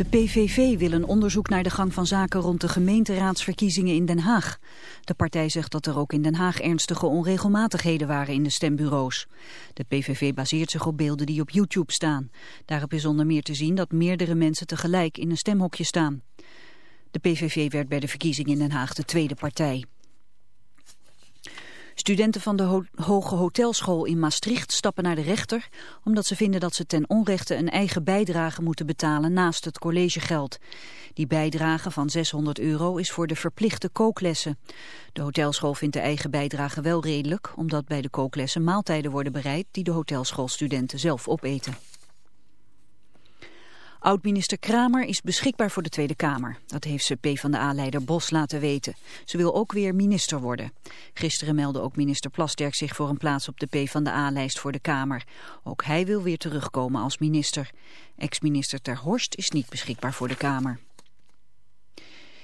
De PVV wil een onderzoek naar de gang van zaken rond de gemeenteraadsverkiezingen in Den Haag. De partij zegt dat er ook in Den Haag ernstige onregelmatigheden waren in de stembureaus. De PVV baseert zich op beelden die op YouTube staan. Daarop is onder meer te zien dat meerdere mensen tegelijk in een stemhokje staan. De PVV werd bij de verkiezingen in Den Haag de tweede partij. Studenten van de Hoge Hotelschool in Maastricht stappen naar de rechter... omdat ze vinden dat ze ten onrechte een eigen bijdrage moeten betalen naast het collegegeld. Die bijdrage van 600 euro is voor de verplichte kooklessen. De hotelschool vindt de eigen bijdrage wel redelijk... omdat bij de kooklessen maaltijden worden bereid die de hotelschoolstudenten zelf opeten. Oud-minister Kramer is beschikbaar voor de Tweede Kamer. Dat heeft ze PvdA-leider Bos laten weten. Ze wil ook weer minister worden. Gisteren meldde ook minister Plasterk zich voor een plaats op de PvdA-lijst voor de Kamer. Ook hij wil weer terugkomen als minister. Ex-minister Ter Horst is niet beschikbaar voor de Kamer.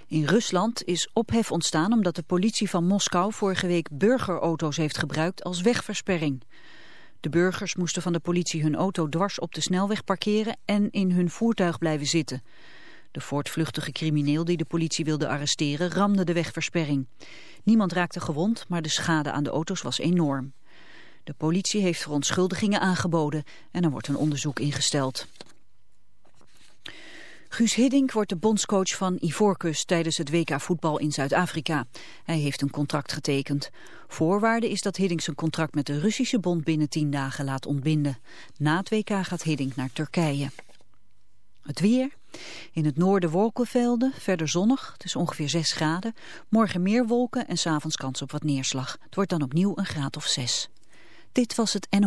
In Rusland is ophef ontstaan omdat de politie van Moskou vorige week burgerauto's heeft gebruikt als wegversperring. De burgers moesten van de politie hun auto dwars op de snelweg parkeren en in hun voertuig blijven zitten. De voortvluchtige crimineel die de politie wilde arresteren ramde de wegversperring. Niemand raakte gewond, maar de schade aan de auto's was enorm. De politie heeft verontschuldigingen aangeboden en er wordt een onderzoek ingesteld. Guus Hiddink wordt de bondscoach van Ivoorkust tijdens het WK voetbal in Zuid-Afrika. Hij heeft een contract getekend. Voorwaarde is dat Hiddink zijn contract met de Russische bond binnen tien dagen laat ontbinden. Na het WK gaat Hiddink naar Turkije. Het weer. In het noorden wolkenvelden, verder zonnig. Het is ongeveer 6 graden. Morgen meer wolken en s'avonds kans op wat neerslag. Het wordt dan opnieuw een graad of 6. Dit was het NO.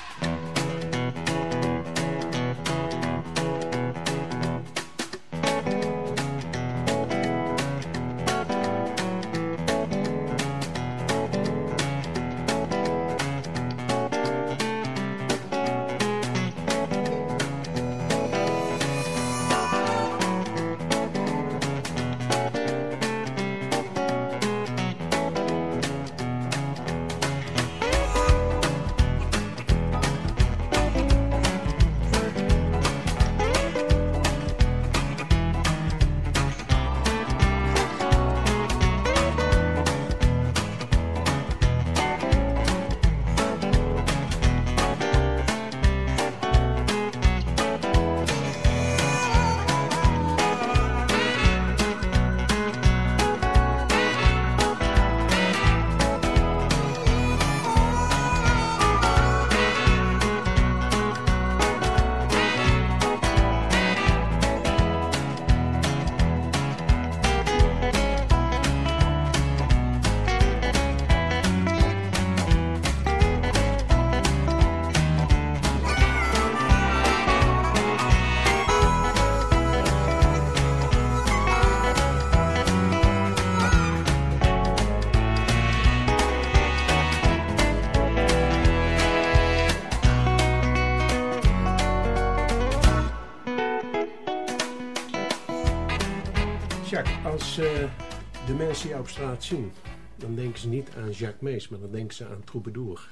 De mensen jou op straat zien, dan denken ze niet aan Jacques Mees, maar dan denken ze aan Troubadour.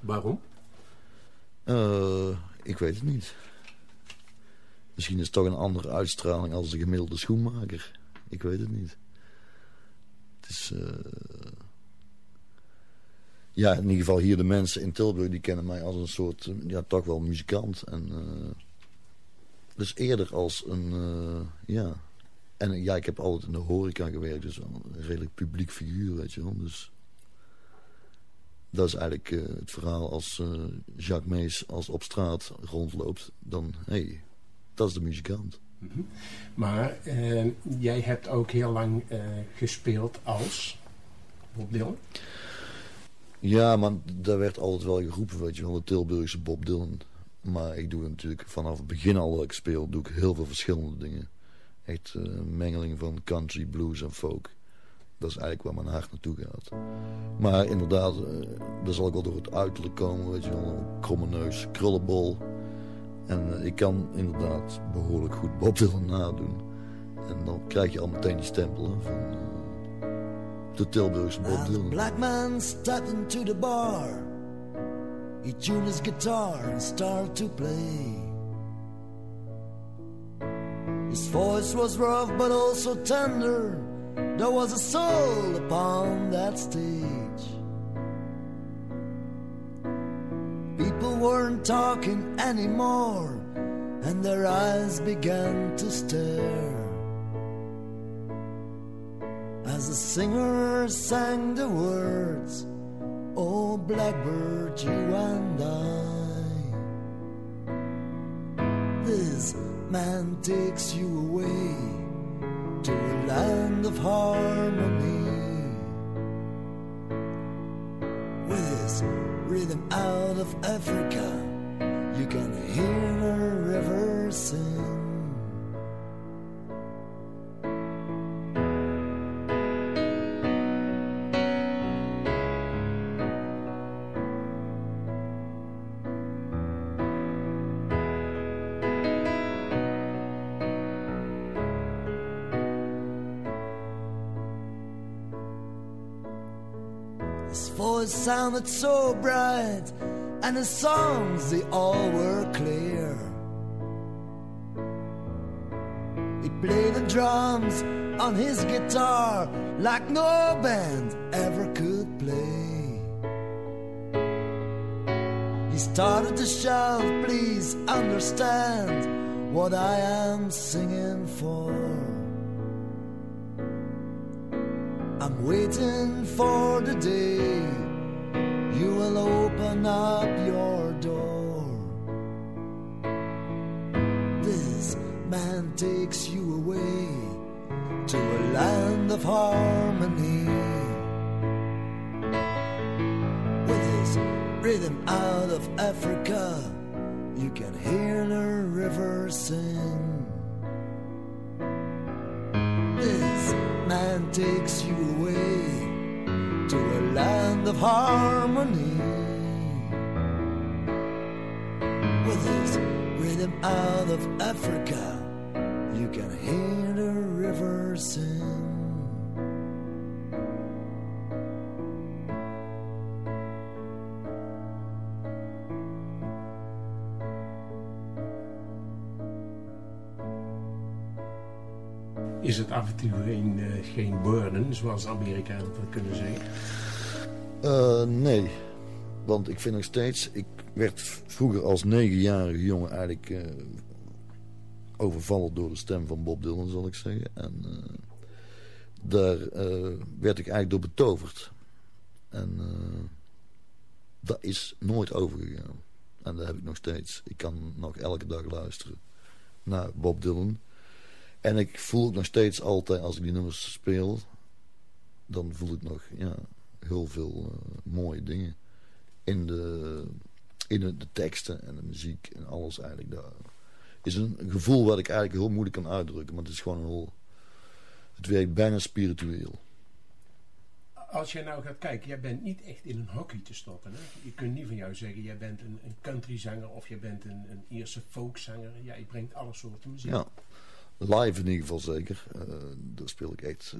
Waarom? Uh, ik weet het niet. Misschien is het toch een andere uitstraling als de gemiddelde schoenmaker. Ik weet het niet. Het is... Uh... Ja, in ieder geval hier de mensen in Tilburg... die kennen mij als een soort... ja, toch wel muzikant. En... Uh... Dus eerder als een... ja... En ja, ik heb altijd in de horeca gewerkt. Dus een redelijk publiek figuur, weet je wel. Dus dat is eigenlijk uh, het verhaal als uh, Jacques Mees als op straat rondloopt. Dan, hé, hey, dat is de muzikant. Mm -hmm. Maar uh, jij hebt ook heel lang gespeeld als Bob Dylan? Ja, maar daar werd altijd wel geroepen, weet je wel, de Tilburgse Bob Dylan. Maar ik doe natuurlijk vanaf het begin al dat ik speel, doe ik heel veel verschillende dingen. Echt een mengeling van country, blues en folk. Dat is eigenlijk waar mijn hart naartoe gaat. Maar inderdaad, uh, daar zal ik wel door het uiterlijk komen. Weet je wel, een kromme neus, krullenbol. En uh, ik kan inderdaad behoorlijk goed Bob Dylan nadoen. En dan krijg je al meteen die stempelen van de Tilburgse Bob Dylan. black man stepped into the bar. He tuned his guitar and started to play. His voice was rough but also tender. There was a soul upon that stage. People weren't talking anymore, and their eyes began to stare. As the singer sang the words, Oh, blackbird, you and I. This man takes you away to a land of harmony. With this rhythm out of Africa, you can hear the river sing. Sounded so bright, and his songs they all were clear. He played the drums on his guitar like no band ever could play. He started to shout, Please understand what I am singing for. I'm waiting for the day you will open up your door. This man takes you away to a land of harmony. With his rhythm out of Africa, you can hear the river sing. This man takes you away to a land of harmony. With his rhythm out of Africa, you can hear the river sing. Is het af en toe geen, burden, zoals de Amerikanen dat kunnen zeggen? Uh, nee, want ik vind nog steeds... Ik werd vroeger als negenjarige jongen eigenlijk uh, overvallen door de stem van Bob Dylan, zal ik zeggen. En daar werd ik eigenlijk door betoverd. En dat is nooit overgegaan. En dat heb ik nog steeds. Ik kan nog elke dag luisteren naar Bob Dylan... En ik voel nog steeds altijd, als ik die nummers speel... dan voel ik nog ja, heel veel uh, mooie dingen. In, de, in de, de, teksten en de muziek en alles eigenlijk. Dat is een gevoel wat ik eigenlijk heel moeilijk kan uitdrukken. Maar het is gewoon heel... Het werkt bijna spiritueel. Als je nou gaat kijken, jij bent niet echt in een hockey te stoppen. Hè? Je kunt niet van jou zeggen, jij bent een, een countryzanger of je bent een, een Ierse folkzanger. Jij brengt alle soorten muziek. Ja. Live in ieder geval zeker. Uh, daar speel ik echt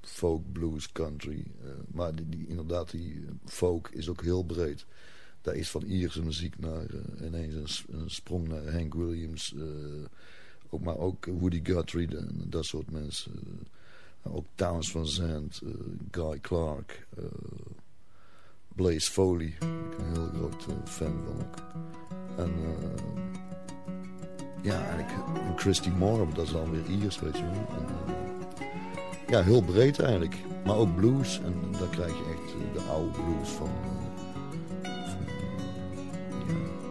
folk, blues, country. maar die, inderdaad, die folk is ook heel breed. Daar is van Ierse muziek naar ineens een, sprong naar Hank Williams. ook, maar ook Woody Guthrie en dat soort mensen. ook Towns van Zandt, Guy Clark... Blaze Foley. Ik ben een heel groot fan van ook. En ja, eigenlijk een Christy Moore, dat is dan weer Iers, weet je wel. En, uh, ja, heel breed eigenlijk. Maar ook blues. En dan krijg je echt de oude blues van, uh,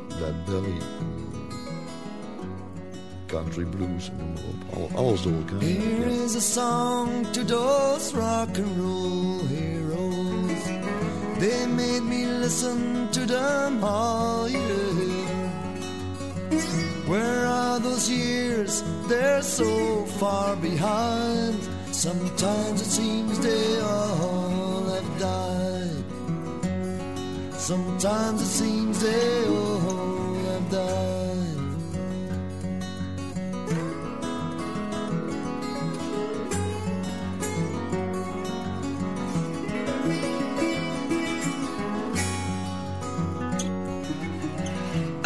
van Belly. country blues, noem maar op. All, alles door elkaar. Here is a song to those rock and roll heroes. They made me listen to them all year. Where are those years? They're so far behind. Sometimes it seems they all have died. Sometimes it seems they all have died.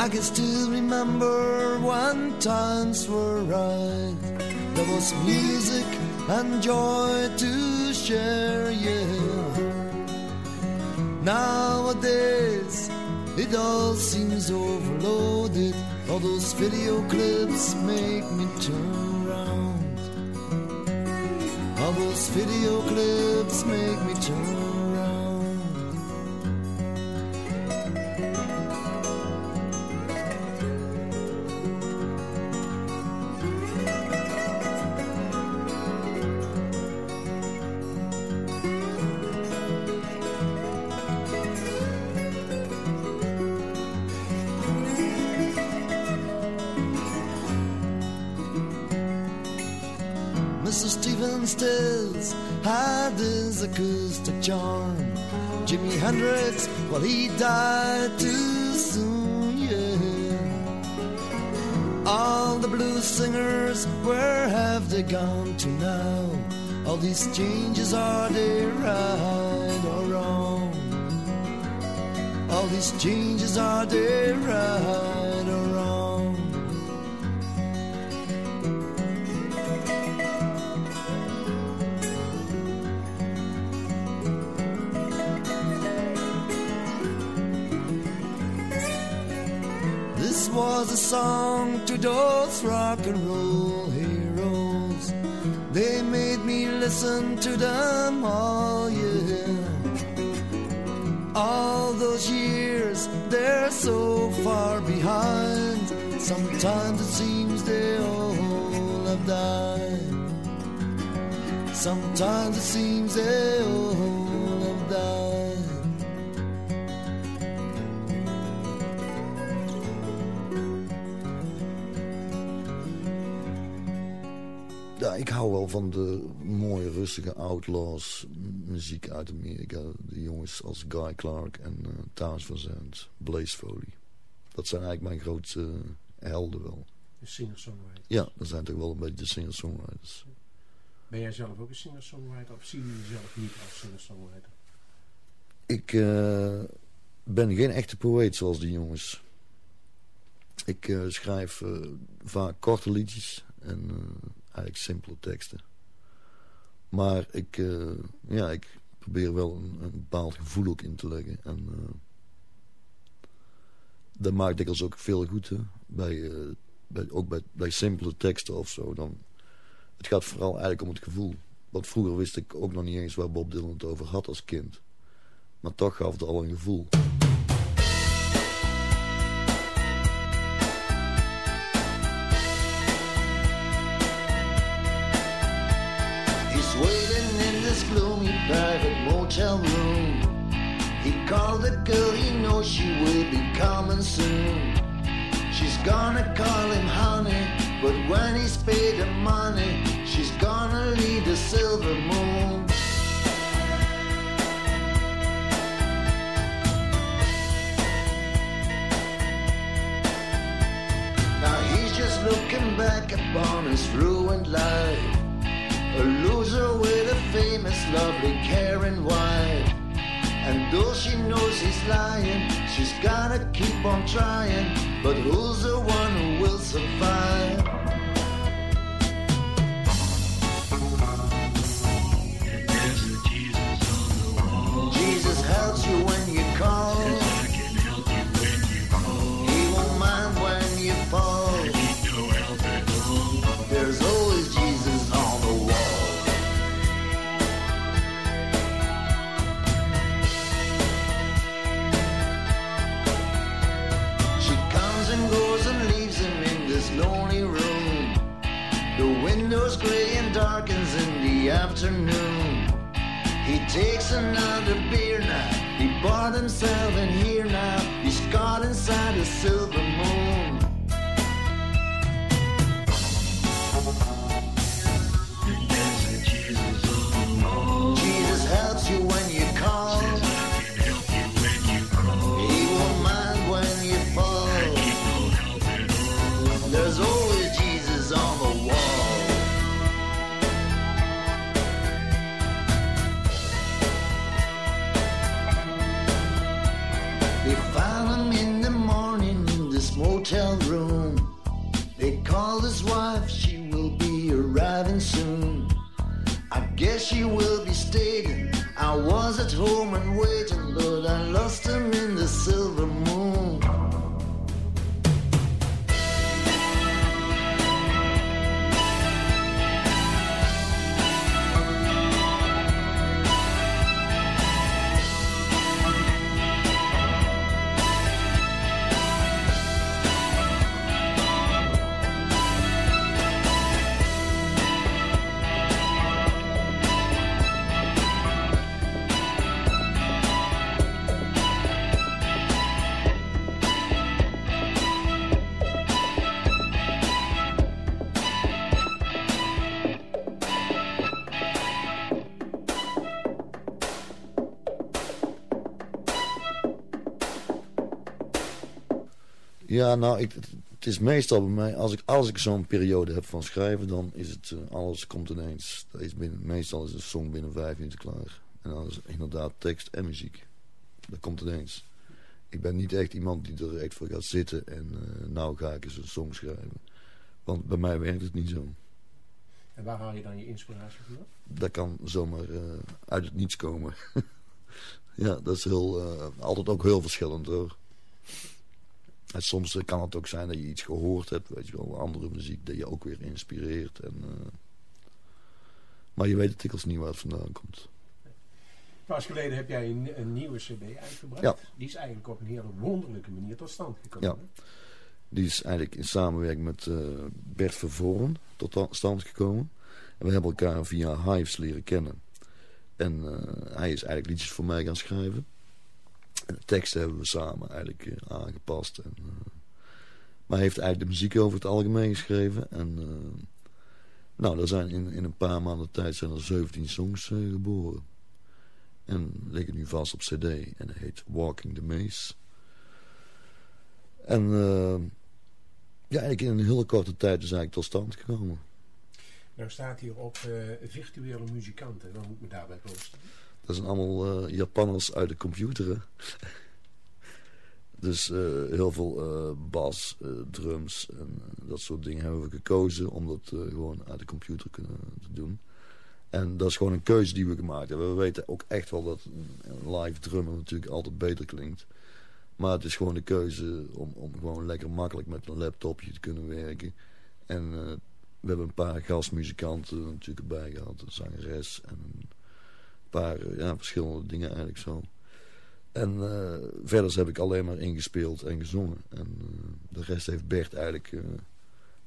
I can still remember when times were right. There was music and joy to share, yeah. Nowadays, it all seems overloaded. All those video clips make me turn around. All those video clips make me turn Stills had his acoustic charm. Jimi Hendrix, well, he died too soon, yeah. All the blues singers, where have they gone to now? All these changes, are they right or wrong? All these changes, are they right song to those rock and roll heroes. They made me listen to them all, yeah. All those years, they're so far behind. Sometimes it seems they all have died. Sometimes it seems they all ik hou wel van de mooie, rustige outlaws muziek uit Amerika. De jongens als Guy Clark en uh, Towns van Zandt, Blaze Foley. Dat zijn eigenlijk mijn grootste uh, helden wel. De singer-songwriters. Ja, dat zijn toch wel een beetje de singer-songwriters. Ben jij zelf ook een singer-songwriter of zie je jezelf niet als singer-songwriter? Ik uh, ben geen echte poëet zoals die jongens. Ik schrijf vaak korte liedjes en eigenlijk simpele teksten. Maar ik, uh, ja, ik probeer wel een, een, bepaald gevoel ook in te leggen. En uh, dat maakt dikwijls ook veel goed. Bij, uh, bij, ook bij, bij simpele teksten of zo. Dan, het gaat vooral eigenlijk om het gevoel. Want vroeger wist ik ook nog niet eens waar Bob Dylan het over had als kind. Maar toch gaf het al een gevoel. Soon. She's gonna call him honey, but when he's paid the money, she's gonna lead the silver moon. Now he's just looking back upon his ruined life. A loser with a famous, lovely, caring wife. And though she knows he's lying, she's gotta keep on trying. But who's the one who will survive? Afternoon. He takes another beer now. He bought himself in here now. He's caught inside a silver moon. She will Ja, nou, ik, het is meestal bij mij, als ik, als ik zo'n periode heb van schrijven, dan is het, eh, alles komt ineens. Dat is binnen, meestal is een song binnen vijf minuten klaar. En dan is inderdaad tekst en muziek. Dat komt ineens. Ik ben niet echt iemand die er echt voor gaat zitten en eh, nou ga ik eens een song schrijven. Want bij mij werkt het niet zo. En waar haal je dan je inspiratie vandaan? Dat kan zomaar eh, uit het niets komen. ja, dat is heel, altijd ook heel verschillend hoor. En soms kan het ook zijn dat je iets gehoord hebt, weet je wel, andere muziek, dat je ook weer inspireert. En, eh, maar je weet het dikwijls niet waar het vandaan komt. Pas geleden heb jij een, een nieuwe cd uitgebracht. Ja. Die is eigenlijk op een hele wonderlijke manier tot stand gekomen. Ja. Die is eigenlijk in samenwerking met eh, Bert Vervoren tot ta- stand gekomen. En we hebben elkaar via Hives leren kennen. En eh, hij is eigenlijk liedjes voor mij gaan schrijven. De teksten hebben we samen eigenlijk eh, aangepast. En, eh, maar hij heeft eigenlijk de muziek over het algemeen geschreven. En eh, nou, er zijn in, in een paar maanden tijd zijn er 17 songs geboren. En liggen nu vast op cd. En hij heet Walking the Maze. En ja, eigenlijk in een hele korte tijd is eigenlijk tot stand gekomen. Nou staat hier op virtuele muzikanten. Wat moet me daarbij voorstellen? Dat zijn allemaal eh, Japanners uit de computer. dus eh, heel veel eh, bas, drums en dat soort dingen hebben we gekozen om dat gewoon uit de computer kunnen te doen. En dat is gewoon een keuze die we gemaakt hebben. We weten ook echt wel dat live drummer natuurlijk altijd beter klinkt. Maar het is gewoon de keuze om, om gewoon lekker makkelijk met een laptopje te kunnen werken. En we hebben een paar gastmuzikanten natuurlijk erbij gehad. Een zangeres en een paar eh, ja, verschillende dingen eigenlijk zo. En eh, verder heb ik alleen maar ingespeeld en gezongen. En eh, de rest heeft Bert eigenlijk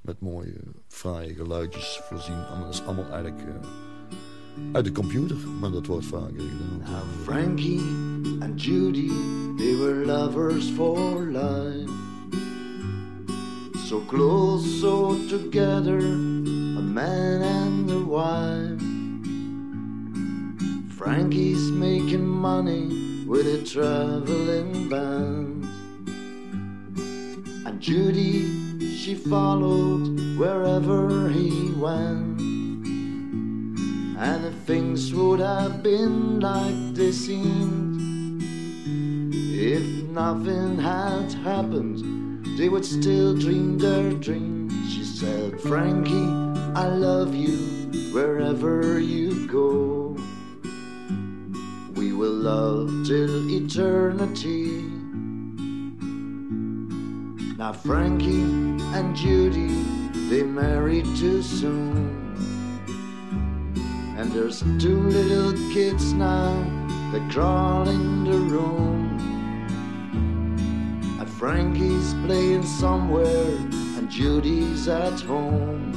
met mooie, fraaie geluidjes voorzien. En dat is allemaal eigenlijk uit de computer. Maar dat wordt vaker gedaan. Frankie and Judy, they were lovers for life. So close, so together, a man and a wife. Frankie's making money with a traveling band. And Judy, she followed wherever he went. And if things would have been like they seemed, if nothing had happened, they would still dream their dreams. She said, Frankie, I love you wherever you go. Will love till eternity. Now Frankie and Judy, they married too soon. And there's two little kids now that crawl in the room. And Frankie's playing somewhere and Judy's at home.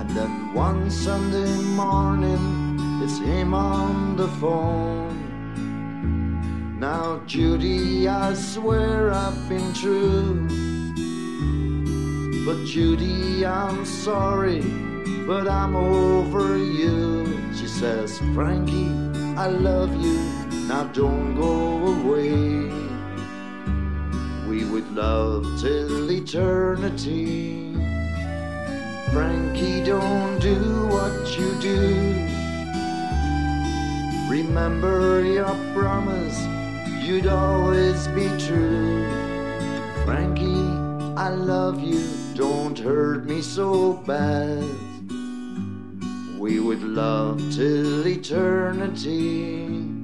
And then one Sunday morning, it's him on the phone. Now, Judy, I swear I've been true. But, Judy, I'm sorry, but I'm over you. She says, Frankie, I love you, now don't go away. We would love till eternity. Frankie, don't do what you do. Remember your promise you'd always be true. Frankie, I love you, don't hurt me so bad. We would love till eternity.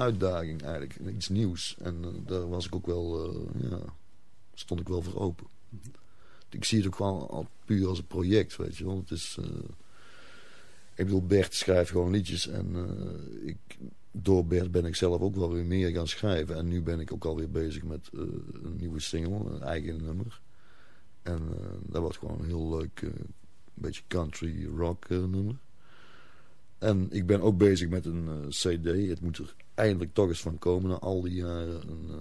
Uitdaging eigenlijk. Iets nieuws. En uh, daar was ik ook wel, uh, ja, stond ik wel voor open. Ik zie het ook gewoon al puur als een project, weet je wel. Het is, uh, ik bedoel, Bert schrijft gewoon liedjes. En ik, door Bert ben ik zelf ook wel weer meer gaan schrijven. En nu ben ik ook alweer bezig met een nieuwe single, een eigen nummer. En dat wordt gewoon een heel leuk, beetje country rock nummer. En ik ben ook bezig met een cd. Het moet er eindelijk toch eens van komen na al die jaren. Een uh,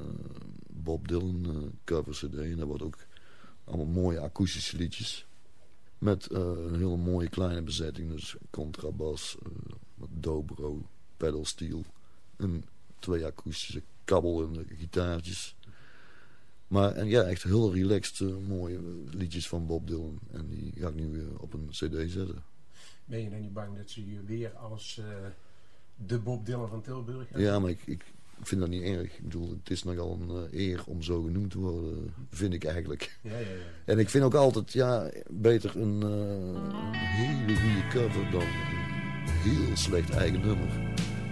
Bob Dylan uh, cover cd. En dat wordt ook allemaal mooie akoestische liedjes. Met een hele mooie kleine bezetting. Dus contrabas, dobro, pedal steel. En twee akoestische kabbel en gitaartjes. Maar en ja, echt heel relaxed mooie liedjes van Bob Dylan. En die ga ik nu op een cd zetten. Ben je dan niet bang dat ze je weer als de Bob Dylan van Tilburg? Ja, maar ik, ik vind dat niet erg. Ik bedoel, het is nogal een uh, eer om zo genoemd te worden, vind ik eigenlijk. Ja, ja, ja. En ik vind ook altijd, ja, beter een, uh, een hele goede cover dan een heel slecht eigen nummer.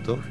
Toch?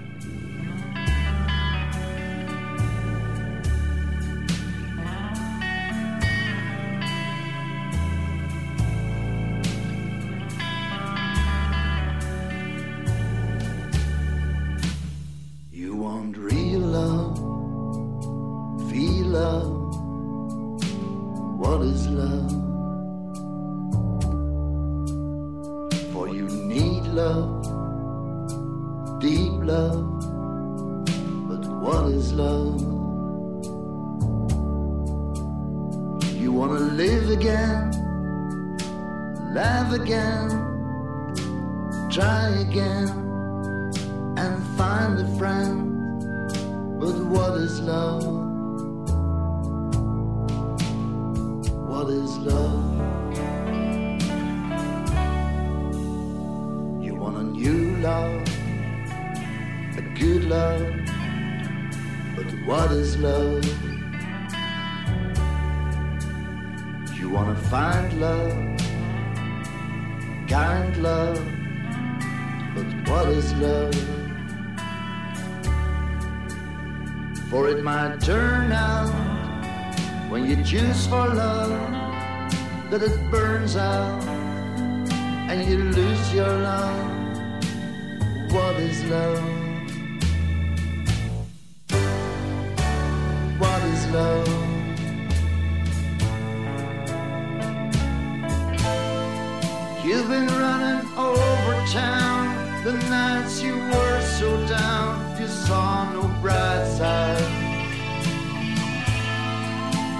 You've been running over town the nights you were so down, you saw no bright side.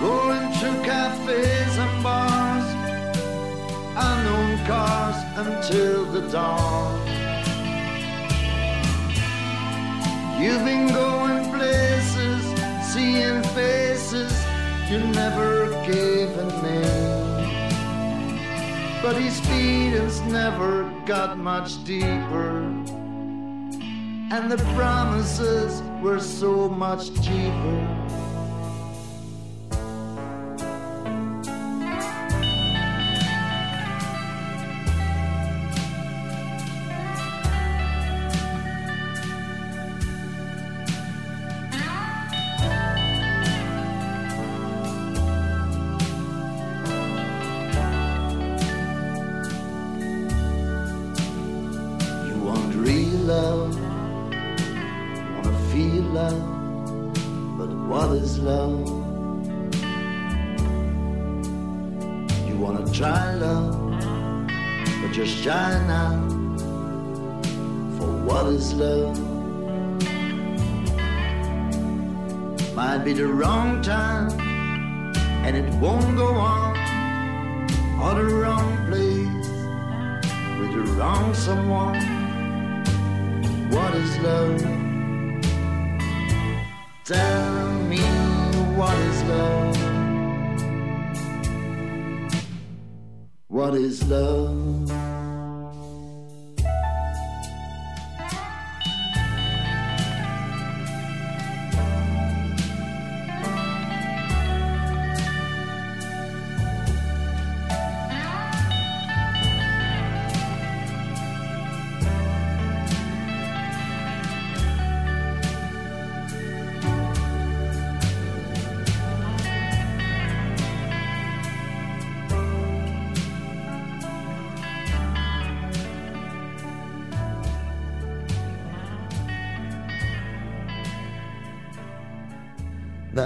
Going to cafes and bars, unknown cars until the dawn. You've been going places, seeing faces you never gave a name. But his feelings never got much deeper, and the promises were so much cheaper.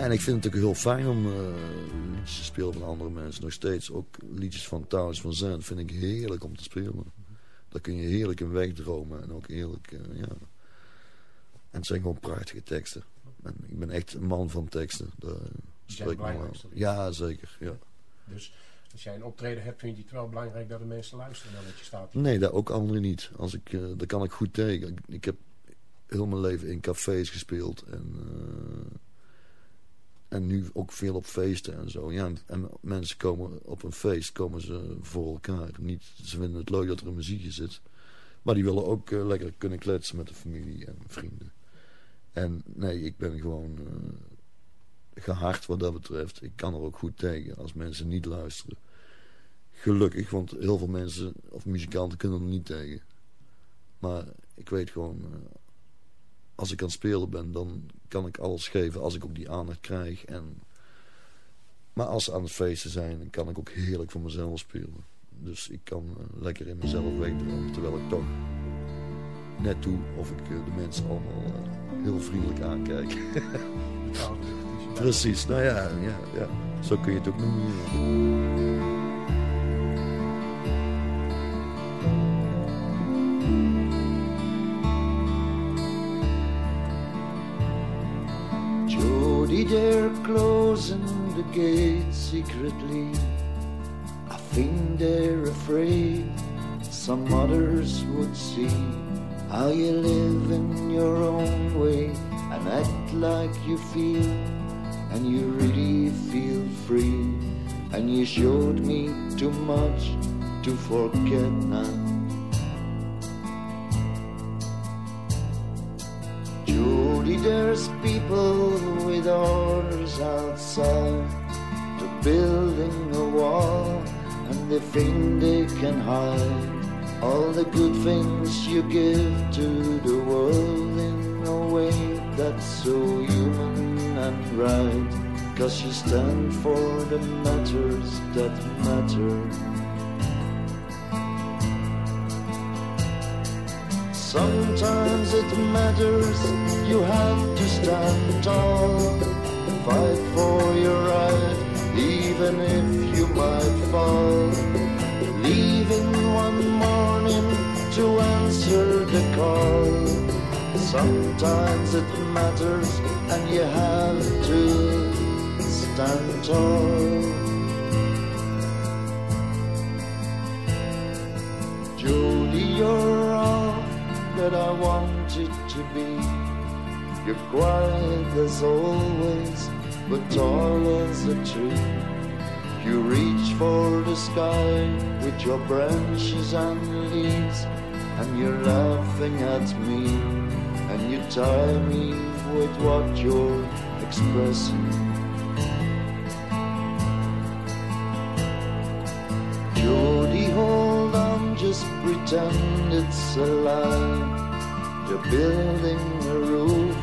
En ik vind het ook heel fijn om uh, liedjes te spelen van andere mensen. Nog steeds ook liedjes van Thales van Zandt vind ik heerlijk om te spelen. Daar kun je heerlijk in wegdromen en ook heerlijk, uh, ja. En het zijn gewoon prachtige teksten. En ik ben echt een man van teksten. Daar spreek ik aan. Ja, zeker. Ja. Dus als jij een optreden hebt, vind je het wel belangrijk dat de mensen luisteren naar wat je staat? Nee, dat ook anderen niet. Als ik, uh, daar kan ik goed tegen. Ik, ik, heb heel mijn leven in cafés gespeeld en... En nu ook veel op feesten en zo. Ja, en mensen komen op een feest, komen ze voor elkaar. Niet, ze vinden het leuk dat er een muziekje zit. Maar die willen ook uh, lekker kunnen kletsen met de familie en vrienden. En nee, ik ben gewoon uh, gehard wat dat betreft. Ik kan er ook goed tegen als mensen niet luisteren. Gelukkig, want heel veel mensen of muzikanten kunnen er niet tegen. Maar ik weet gewoon, uh, als ik aan het spelen ben, dan kan ik alles geven als ik ook die aandacht krijg. En, maar als ze aan het feesten zijn, dan kan ik ook heerlijk voor mezelf spelen. Dus ik kan uh, lekker in mezelf weten, terwijl ik toch net doe of ik uh, de mensen allemaal uh, heel vriendelijk aankijk. Precies, nou ja, ja, ja, zo kun je het ook noemen. Secretly. I think they're afraid some others would see how you live in your own way and act like you feel, and you really feel free. And you showed me too much to forget now. And they think they can hide all the good things you give to the world in a way that's so human and right. Cause you stand for the matters that matter. Sometimes it matters, you have to stand tall. Fight for your right, even if you might fall. Leaving one morning to answer the call. Sometimes it matters, and you have to stand tall. Jody, you're all that I wanted to be. You're quiet as always, but tall as a tree. You reach for the sky with your branches and leaves, and you're laughing at me, and you tie me with what you're expressing. Jody, hold on, just pretend it's a lie. You're building a roof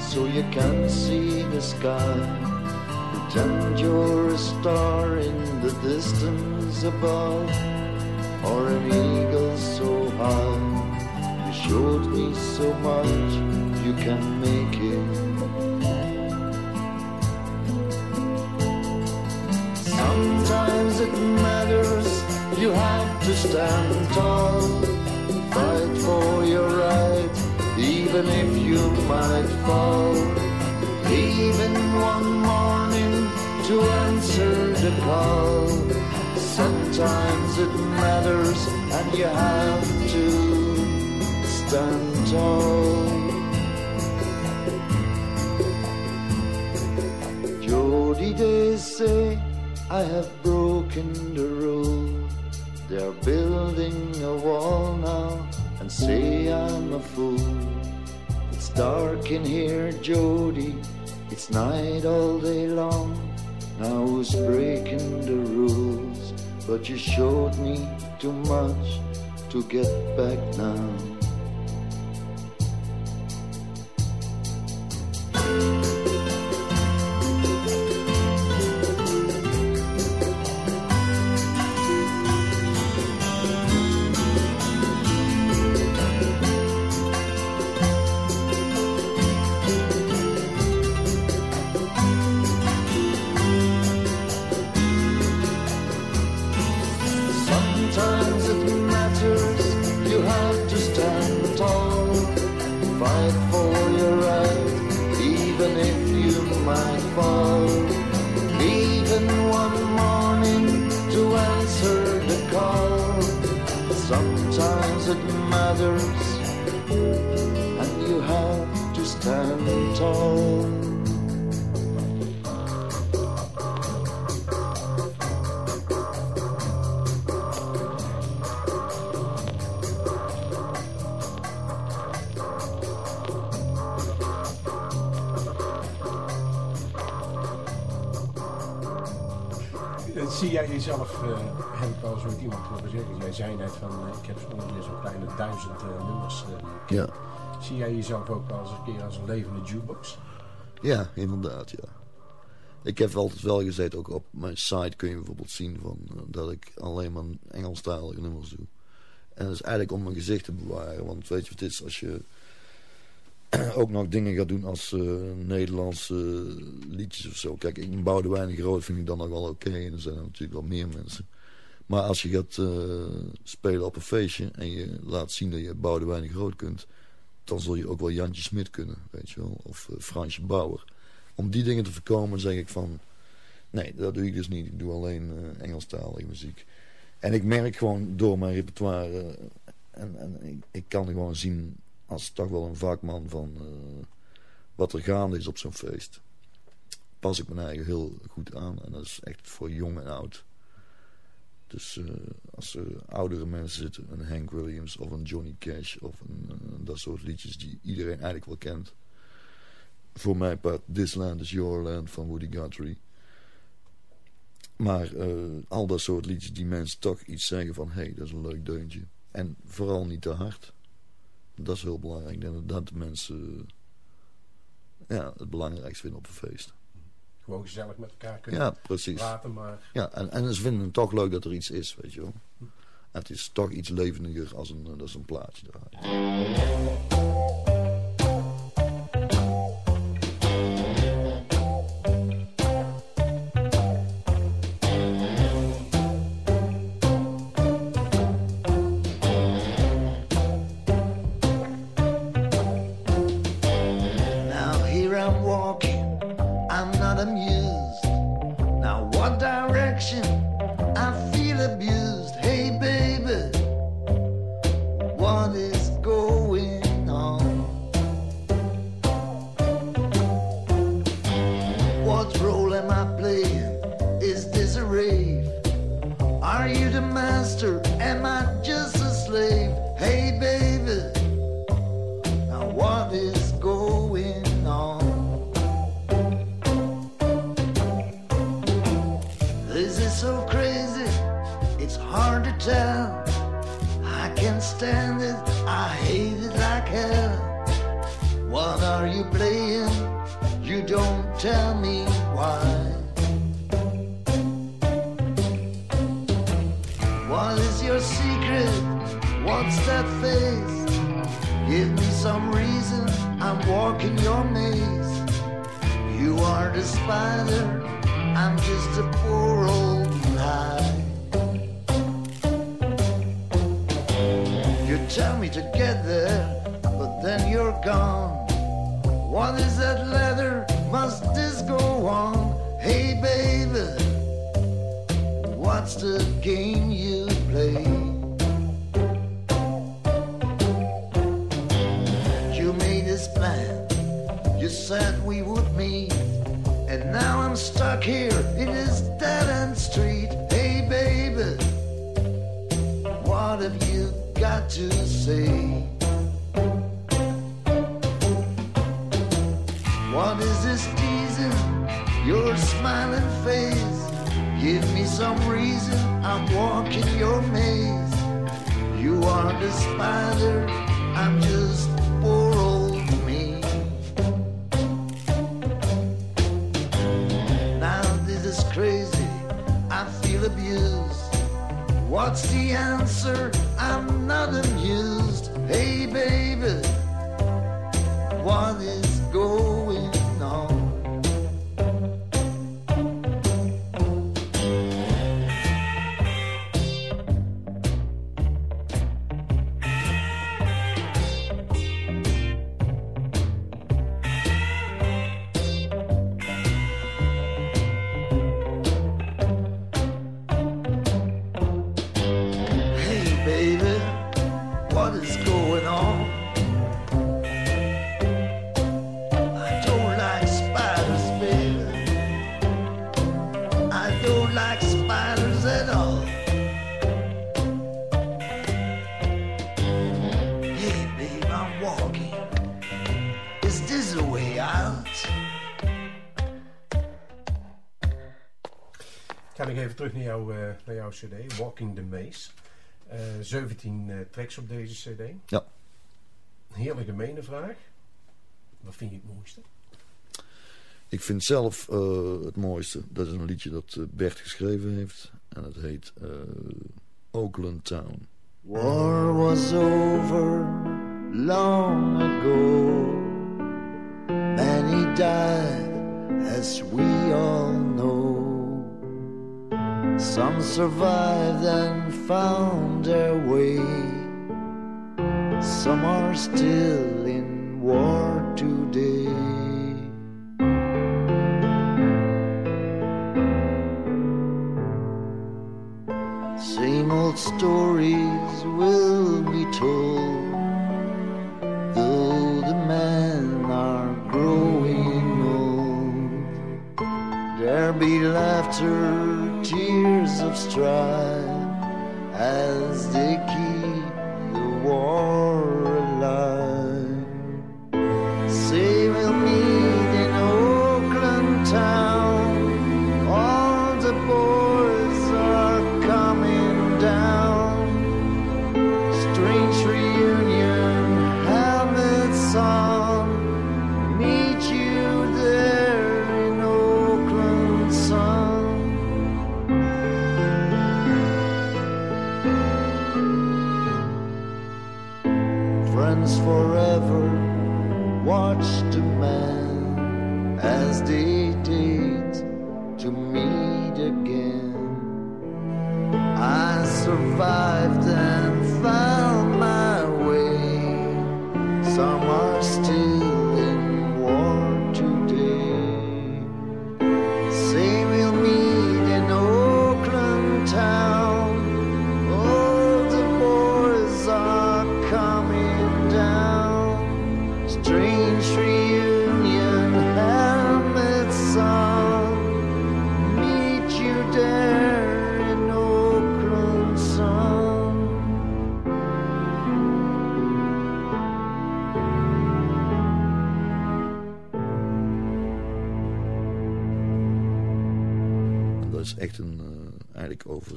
so you can see the sky. Pretend you're a star in the distance above, or an eagle so high. You showed me so much, you can make it. Sometimes it matters, you have to stand tall. Fight for your right, even if you might fall. Even one morning to answer the call. Sometimes it matters, and you have to stand tall. Jody, they say I have broken the rule. They're building a wall now and say I'm a fool. It's dark in here, Jody. It's night all day long. Now who's breaking the rules? But you showed me too much to get back now. Sometimes it matters, you have to stand tall. Fight for your right, even if you might fall. Even one morning to answer the call. Sometimes it matters, and you have to stand tall. Zie jij jezelf, eh, heb ik wel eens met iemand horen zeggen. Jij zei net van, eh, ik heb ongeveer zo'n kleine duizend eh, nummers. Ja. zie jij jezelf ook wel eens een keer als een levende jukebox? Ja, inderdaad, ja. Ik heb altijd wel gezegd, ook op mijn site kun je bijvoorbeeld zien van, dat ik alleen maar Engelstalige nummers doe. En dat is eigenlijk om mijn gezicht te bewaren. Want weet je wat het is, als je ook nog dingen gaat doen als eh, Nederlandse liedjes of zo. Kijk, ik Boudewijn Groot vind ik dan nog wel oké. En er zijn natuurlijk wel meer mensen. Maar als je gaat eh, spelen op een feestje en je laat zien dat je Boudewijn Groot kunt... dan zul je ook wel Jantje Smit kunnen, weet je wel. Of eh, Fransje Bauer. Om die dingen te voorkomen zeg ik van... Nee, dat doe ik dus niet. Ik doe alleen eh, Engelstalige muziek. En ik merk gewoon door mijn repertoire... eh, en, en ik, ik kan gewoon zien als toch wel een vakman van eh, wat er gaande is op zo'n feest. Pas ik mijn eigen heel goed aan. En dat is echt voor jong en oud. Dus eh, als er oudere mensen zitten, een Hank Williams of een Johnny Cash of een, eh, dat soort liedjes die iedereen eigenlijk wel kent. Voor mijn part, This Land is Your Land van Woody Guthrie. Maar al dat soort liedjes die mensen toch iets zeggen van... hé, hey, dat is een leuk deuntje. En vooral niet te hard. Dat is heel belangrijk. Ik denk dat dat de mensen eh, ja, het belangrijkste vinden op een feest. Gewoon gezellig met elkaar kunnen Ja, precies. praten, maar Ja, en, en ze vinden het toch leuk dat er iets is, weet je wel. Het is toch iets levendiger als een, als een plaatje tell me to get there, but then you're gone. What is that letter? Must this go on? Hey, baby, what's the game you play? You made this plan, you said we would meet, and now I'm stuck here to say. What is this teasing? Your smiling face. Give me some reason. I'm walking your maze. You are the spider. I'm just poor old me. Now this is crazy. I feel abused. What's the answer? I'm not amused. Hey, baby, what is going terug naar, jou, uh, naar jouw cd, Walking the Maze. Uh, eh, 17 uh, eh, tracks op deze cd. Ja. Heerlijke gemene vraag. Wat vind je het mooiste? Ik vind zelf het mooiste. Dat is een liedje dat Bert geschreven heeft. En het heet Oakland Town. War was over long ago. Died as we all know. Some survived and found their way. Some are still in war today. Same old stories will be told, the old. There be laughter tears of strife as they keep the war survived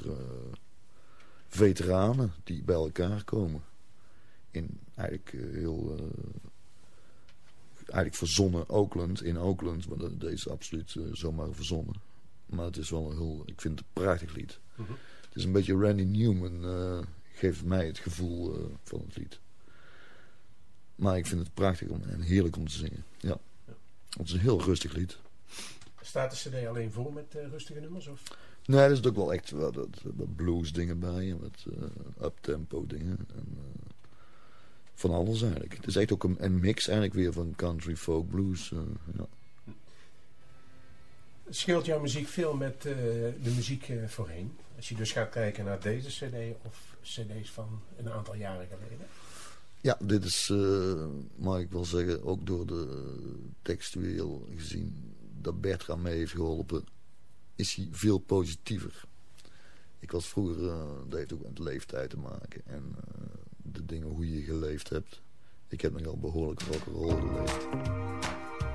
uh, veteranen die bij elkaar komen. In eigenlijk uh, heel... Uh, eigenlijk verzonnen Oakland, in Oakland. Maar dat, is absoluut zomaar verzonnen. Maar het is wel een heel... Ik vind het een prachtig lied. Mm -hmm. Het is een beetje Randy Newman geeft mij het gevoel van het lied. Maar ik vind het prachtig om, en heerlijk om te zingen. Ja. ja. Het is een heel rustig lied. Staat de cd alleen voor met rustige nummers? Of? Nee, er zit ook wel echt wat, wat blues dingen bij. En wat uh, uptempo dingen. En, uh, van alles eigenlijk. Het is echt ook een, een, mix eigenlijk weer van country, folk, blues. Uh, ja. Scheelt jouw muziek veel met de muziek voorheen? Als je dus gaat kijken naar deze cd of cd's van een aantal jaren geleden? Ja, dit is, mag ik wel zeggen, ook door de textueel gezien... dat Bertram mee heeft geholpen is hij veel positiever. Ik was vroeger, uh, dat heeft ook met leeftijd te maken. En uh, de dingen hoe je geleefd hebt. Ik heb nogal behoorlijk rock'n'roll geleefd.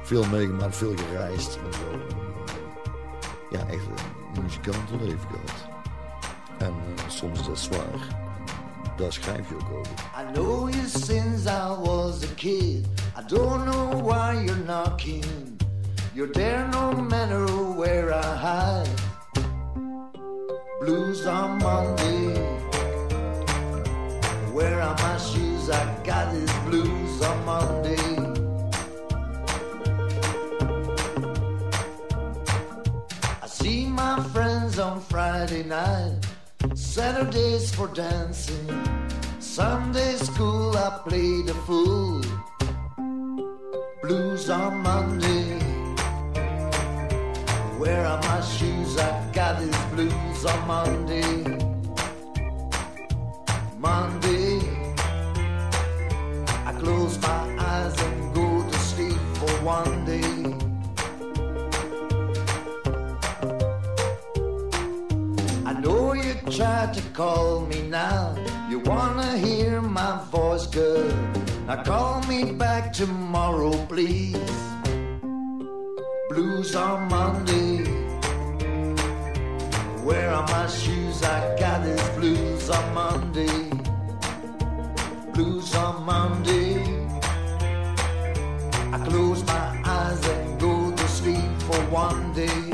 Veel meegemaakt, veel gereisd en zo. Ja, echt een muzikantenleven gehad. En soms is dat zwaar. Daar schrijf je ook over. I know you since I was a kid. I don't know why you're knocking. You're there no matter where I hide. Blues on Monday. Where are my shoes? I got these blues on Monday. I see my friends on Friday night. Saturdays for dancing. Sunday school I play the fool. Blues on Monday. Where are my shoes? I got these blues on Monday. Monday. I close my eyes and go to sleep for one day. I know you tried to call me now. You wanna hear my voice, girl. Now call me back tomorrow, please blues on Monday. Where are my shoes? I got these blues on Monday. Blues on Monday. I close my eyes and go to sleep for one day.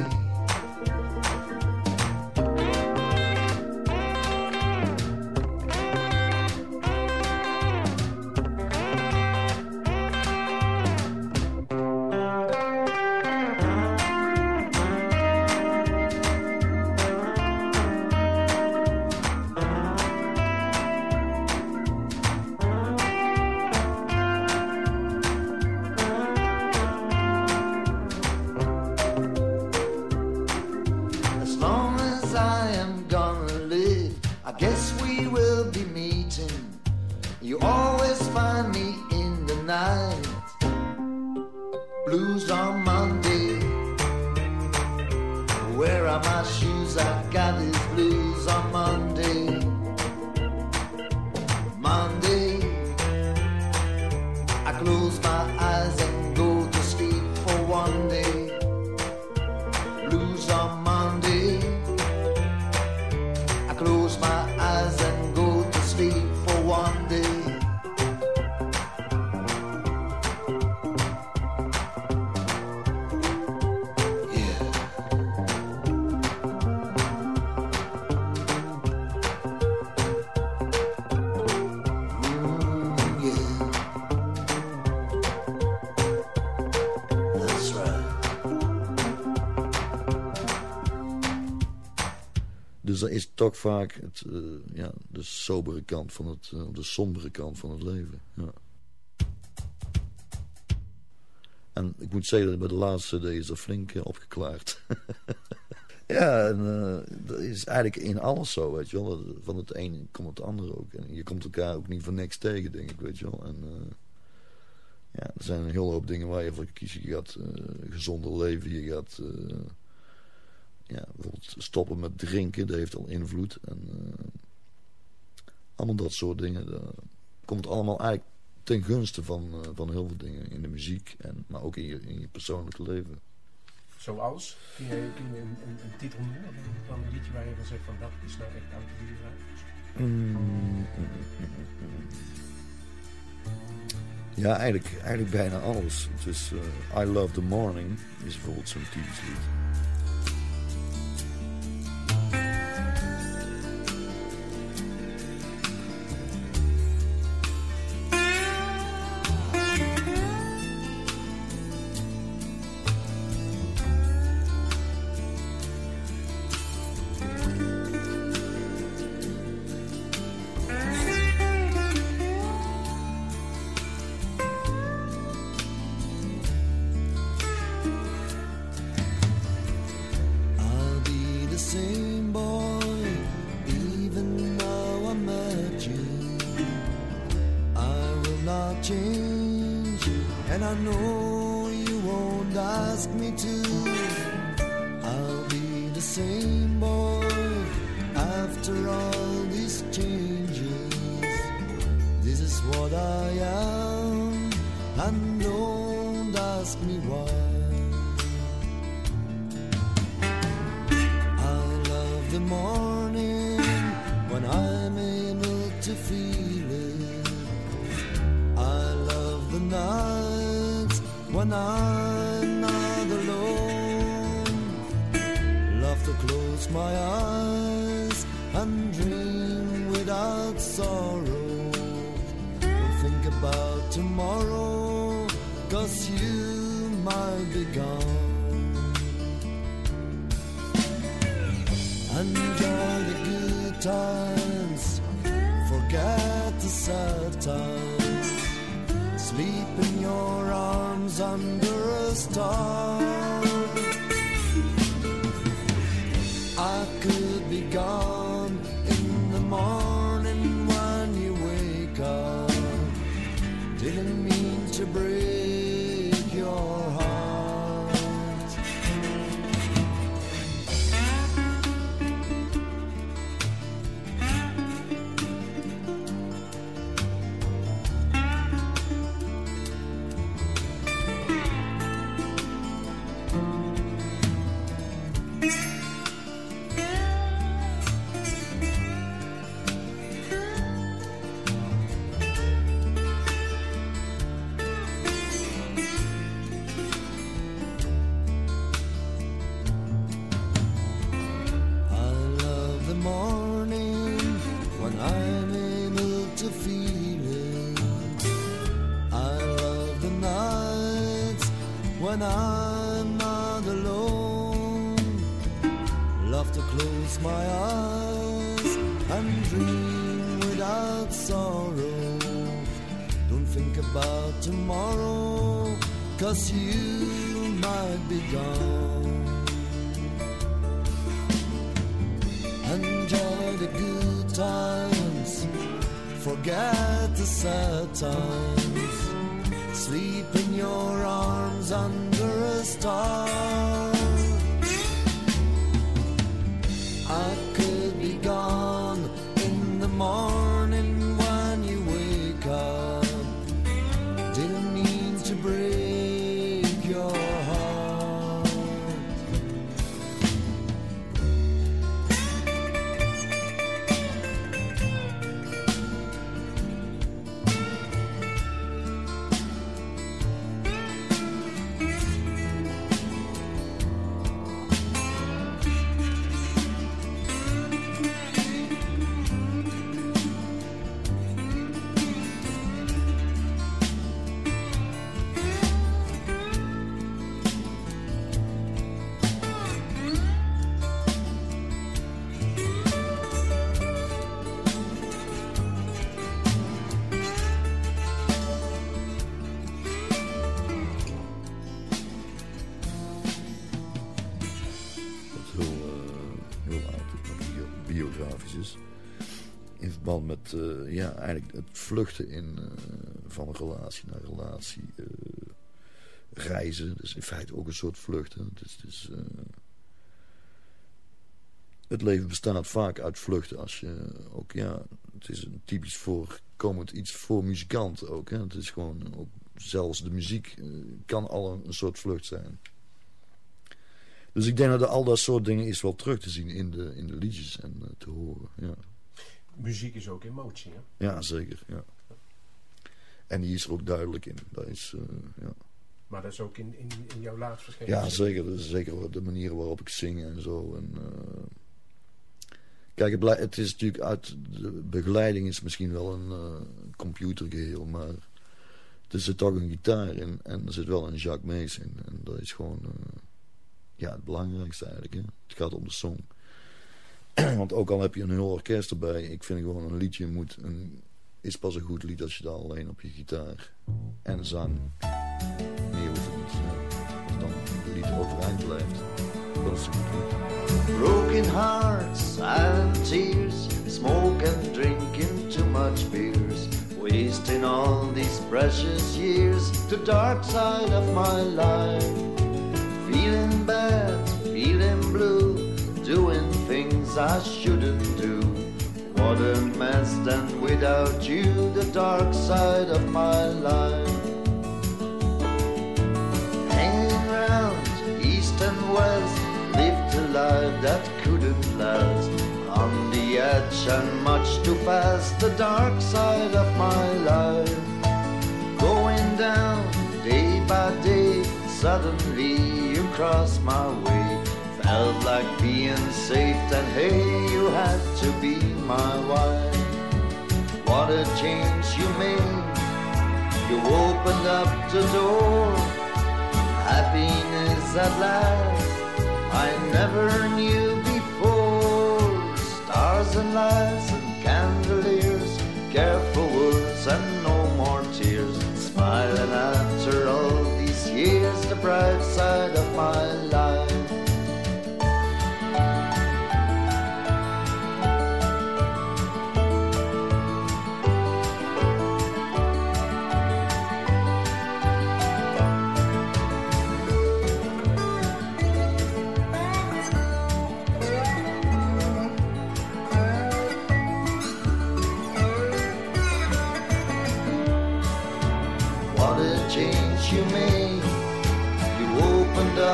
Toch vaak het, ja, de sobere kant van het, de sombere kant van het leven. Ja. En ik moet zeggen dat bij de laatste CD is flink opgeklaard. ja, en, dat is eigenlijk in alles zo, weet je wel. Van het een komt het ander ook. En je komt elkaar ook niet voor niks tegen, denk ik, weet je wel. En ja, er zijn een hele hoop dingen waar je voor kiest. Je gaat gezonder leven, je gaat ja, bijvoorbeeld stoppen met drinken, dat heeft al invloed. En uh, allemaal dat soort dingen. Dat komt allemaal eigenlijk ten gunste van, van heel veel dingen in de muziek, en, maar ook in je, in je persoonlijke leven. Zoals? Kun je, kun je een, een, een titel noemen van een liedje waar je van zegt van dat is nou echt autobiografisch? Mm, mm, Ja, eigenlijk, eigenlijk bijna alles. Dus uh, I Love the Morning is bijvoorbeeld zo'n typisch lied. times, forget the sad times. Sleep in your arms under a star. Eigenlijk het vluchten in, van een relatie naar relatie. reizen, dus in feite ook een soort vluchten. Dus het leven bestaat vaak uit vluchten. Als je ook, ja, het is een typisch voorkomend iets voor muzikanten ook. Hè. Het is gewoon, ook, zelfs de muziek eh, kan al een, soort vlucht zijn. Dus ik denk dat al dat soort dingen is wel terug te zien in de, in de liedjes en te horen. Ja. Muziek is ook emotie, hè? Ja, zeker. Ja. En die is er ook duidelijk in. Dat is, uh, ja. Maar dat is ook in, in, in jouw laatste verschenen? Ja, zeker. zeker de manieren waarop ik zing en zo. En, Kijk, het, is natuurlijk uit de begeleiding is misschien wel een uh, computergeheel, maar er zit toch een gitaar in en er zit wel een Jacques Mees in. En dat is gewoon ja, het belangrijkste eigenlijk. Hè? Het gaat om de song. Want ook al heb je een heel orkest erbij, ik vind gewoon een liedje moet een, is pas een goed lied als je daar alleen op je gitaar en zang. Meer hoeft het niet. Als dan het lied overeind blijft, dat is een goed lied. Broken hearts and tears, smoke and drinking too much beers, wasting all these precious years, the dark side of my life. Feeling bad, feeling blue, doing things I shouldn't do. What a mess, then without you, the dark side of my life. Hanging round east and west lived a life that couldn't last. On the edge and much too fast, the dark side of my life. Going down day by day, suddenly you crossed my way. Felt like being safe, and hey, you had to be my wife. What a change you made. You opened up the door. Happiness at last I never knew before. Stars and lights and candeliers, careful words and no more tears. Smiling after all these years, the bright side of my life.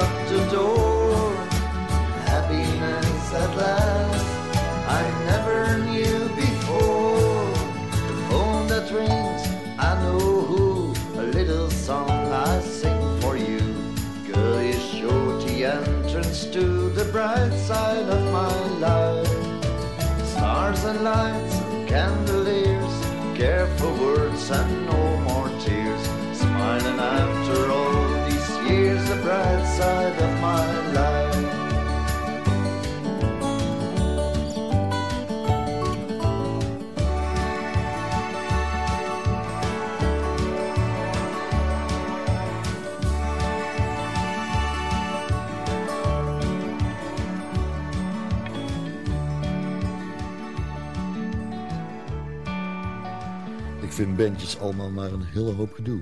locked door. Happiness at last, I never knew before. The phone that rings, I know who. A little song I sing for you. Girl, you showed the entrance to the bright side of my life. Stars and lights and candeliers, careful words and no more tears. Smiling after all. Bandjes allemaal maar een hele hoop gedoe.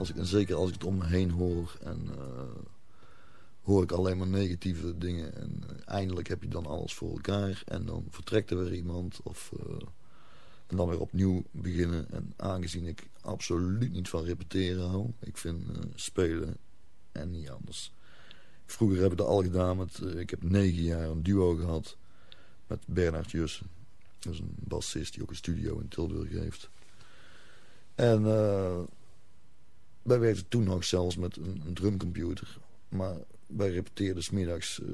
Als ik, en zeker als ik het om me heen hoor en uh, hoor ik alleen maar negatieve dingen. En uh, eindelijk heb je dan alles voor elkaar en dan vertrekt er weer iemand. Of, uh, en dan weer opnieuw beginnen. En aangezien ik absoluut niet van repeteren hou. Ik vind spelen en niet anders. Vroeger heb ik dat al gedaan. Met, ik heb negen jaar een duo gehad met Bernard Jussen. Dat is een bassist die ook een studio in Tilburg heeft. En wij werkten toen nog zelfs met een, een drumcomputer. Maar wij repeteerden smiddags uh,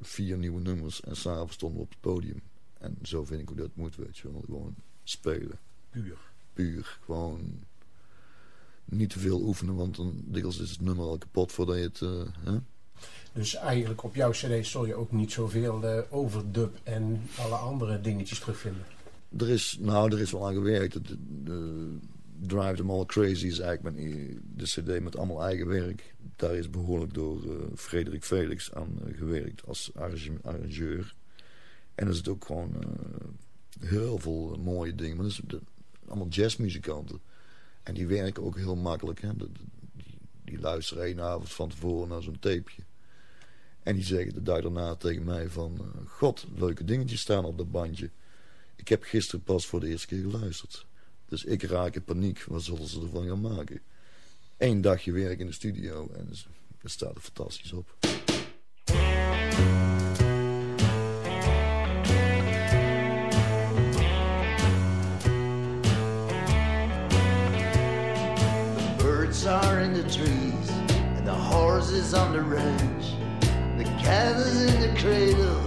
vier nieuwe nummers en s'avonds stonden we op het podium. En zo vind ik hoe dat moet, weet je wel. Gewoon spelen. Puur. Puur. Gewoon niet te veel oefenen, want dan dikwijls is het nummer al kapot voordat je het... Uh, hè? Dus eigenlijk op jouw cd zul je ook niet zoveel uh, overdub en alle andere dingetjes terugvinden? Er is, nou, er is wel aan gewerkt. Drive Them All Crazy is eigenlijk de cd met allemaal eigen werk. Daar is behoorlijk door uh, Frederik Felix aan uh, gewerkt als arrangeur. En er zit ook gewoon uh, heel veel mooie dingen. Maar dat is allemaal jazzmuzikanten. En die werken ook heel makkelijk. Hè? Die, die, luisteren één avond van tevoren naar zo'n tapeje. En die zeggen de dag daarna tegen mij van... God, leuke dingetjes staan op dat bandje. Ik heb gisteren pas voor de eerste keer geluisterd. Dus ik raak in paniek. Wat zullen ze ervan gaan maken? Eén dagje werk in de studio en het staat er fantastisch op. are in the trees, and the horses on the ranch. The cat is in the cradle,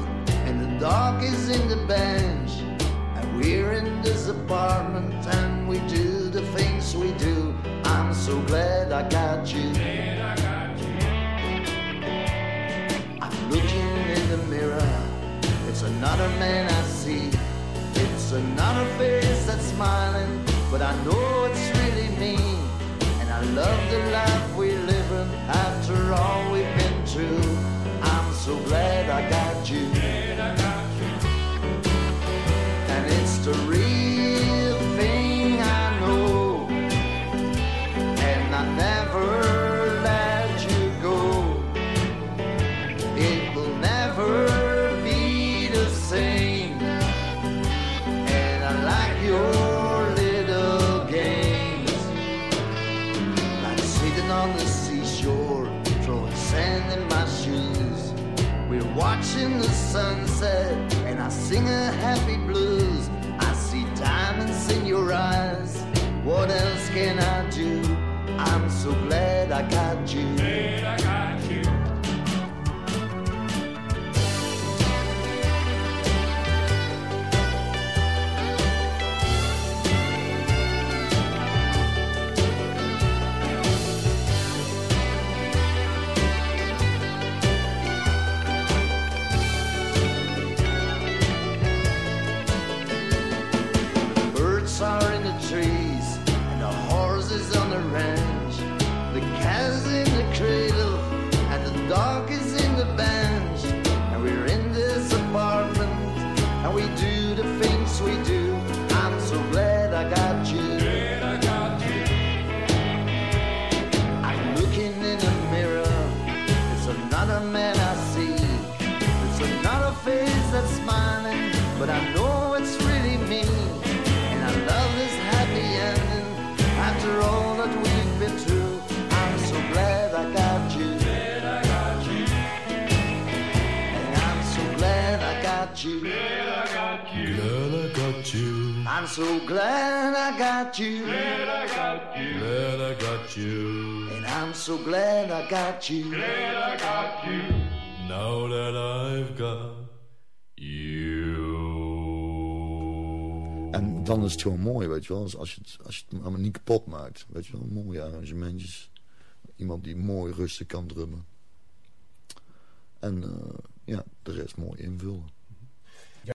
and the dog is in the bench. We're in this apartment, and we do the things we do. I'm so glad I got you. I'm looking in the mirror, it's another man I see. It's another face that's smiling, but I know it's really me. And I love the life we live in after all we've been through. I'm so glad I got you. Watching the sunset and I sing a happy blues. I see diamonds in your eyes. What else can I do? I'm so glad I got you. Glad I got you. So glad I got you. Glad I got you. Glad I got you. And I'm so glad I got you. Glad I got you. Now that I've got you. En dan is het gewoon mooi, weet je wel. Als je het, als je het allemaal niet kapot maakt. Weet je wel, mooie arrangementjes. Iemand die mooi rustig kan drummen. En uh, ja, de rest mooi invullen.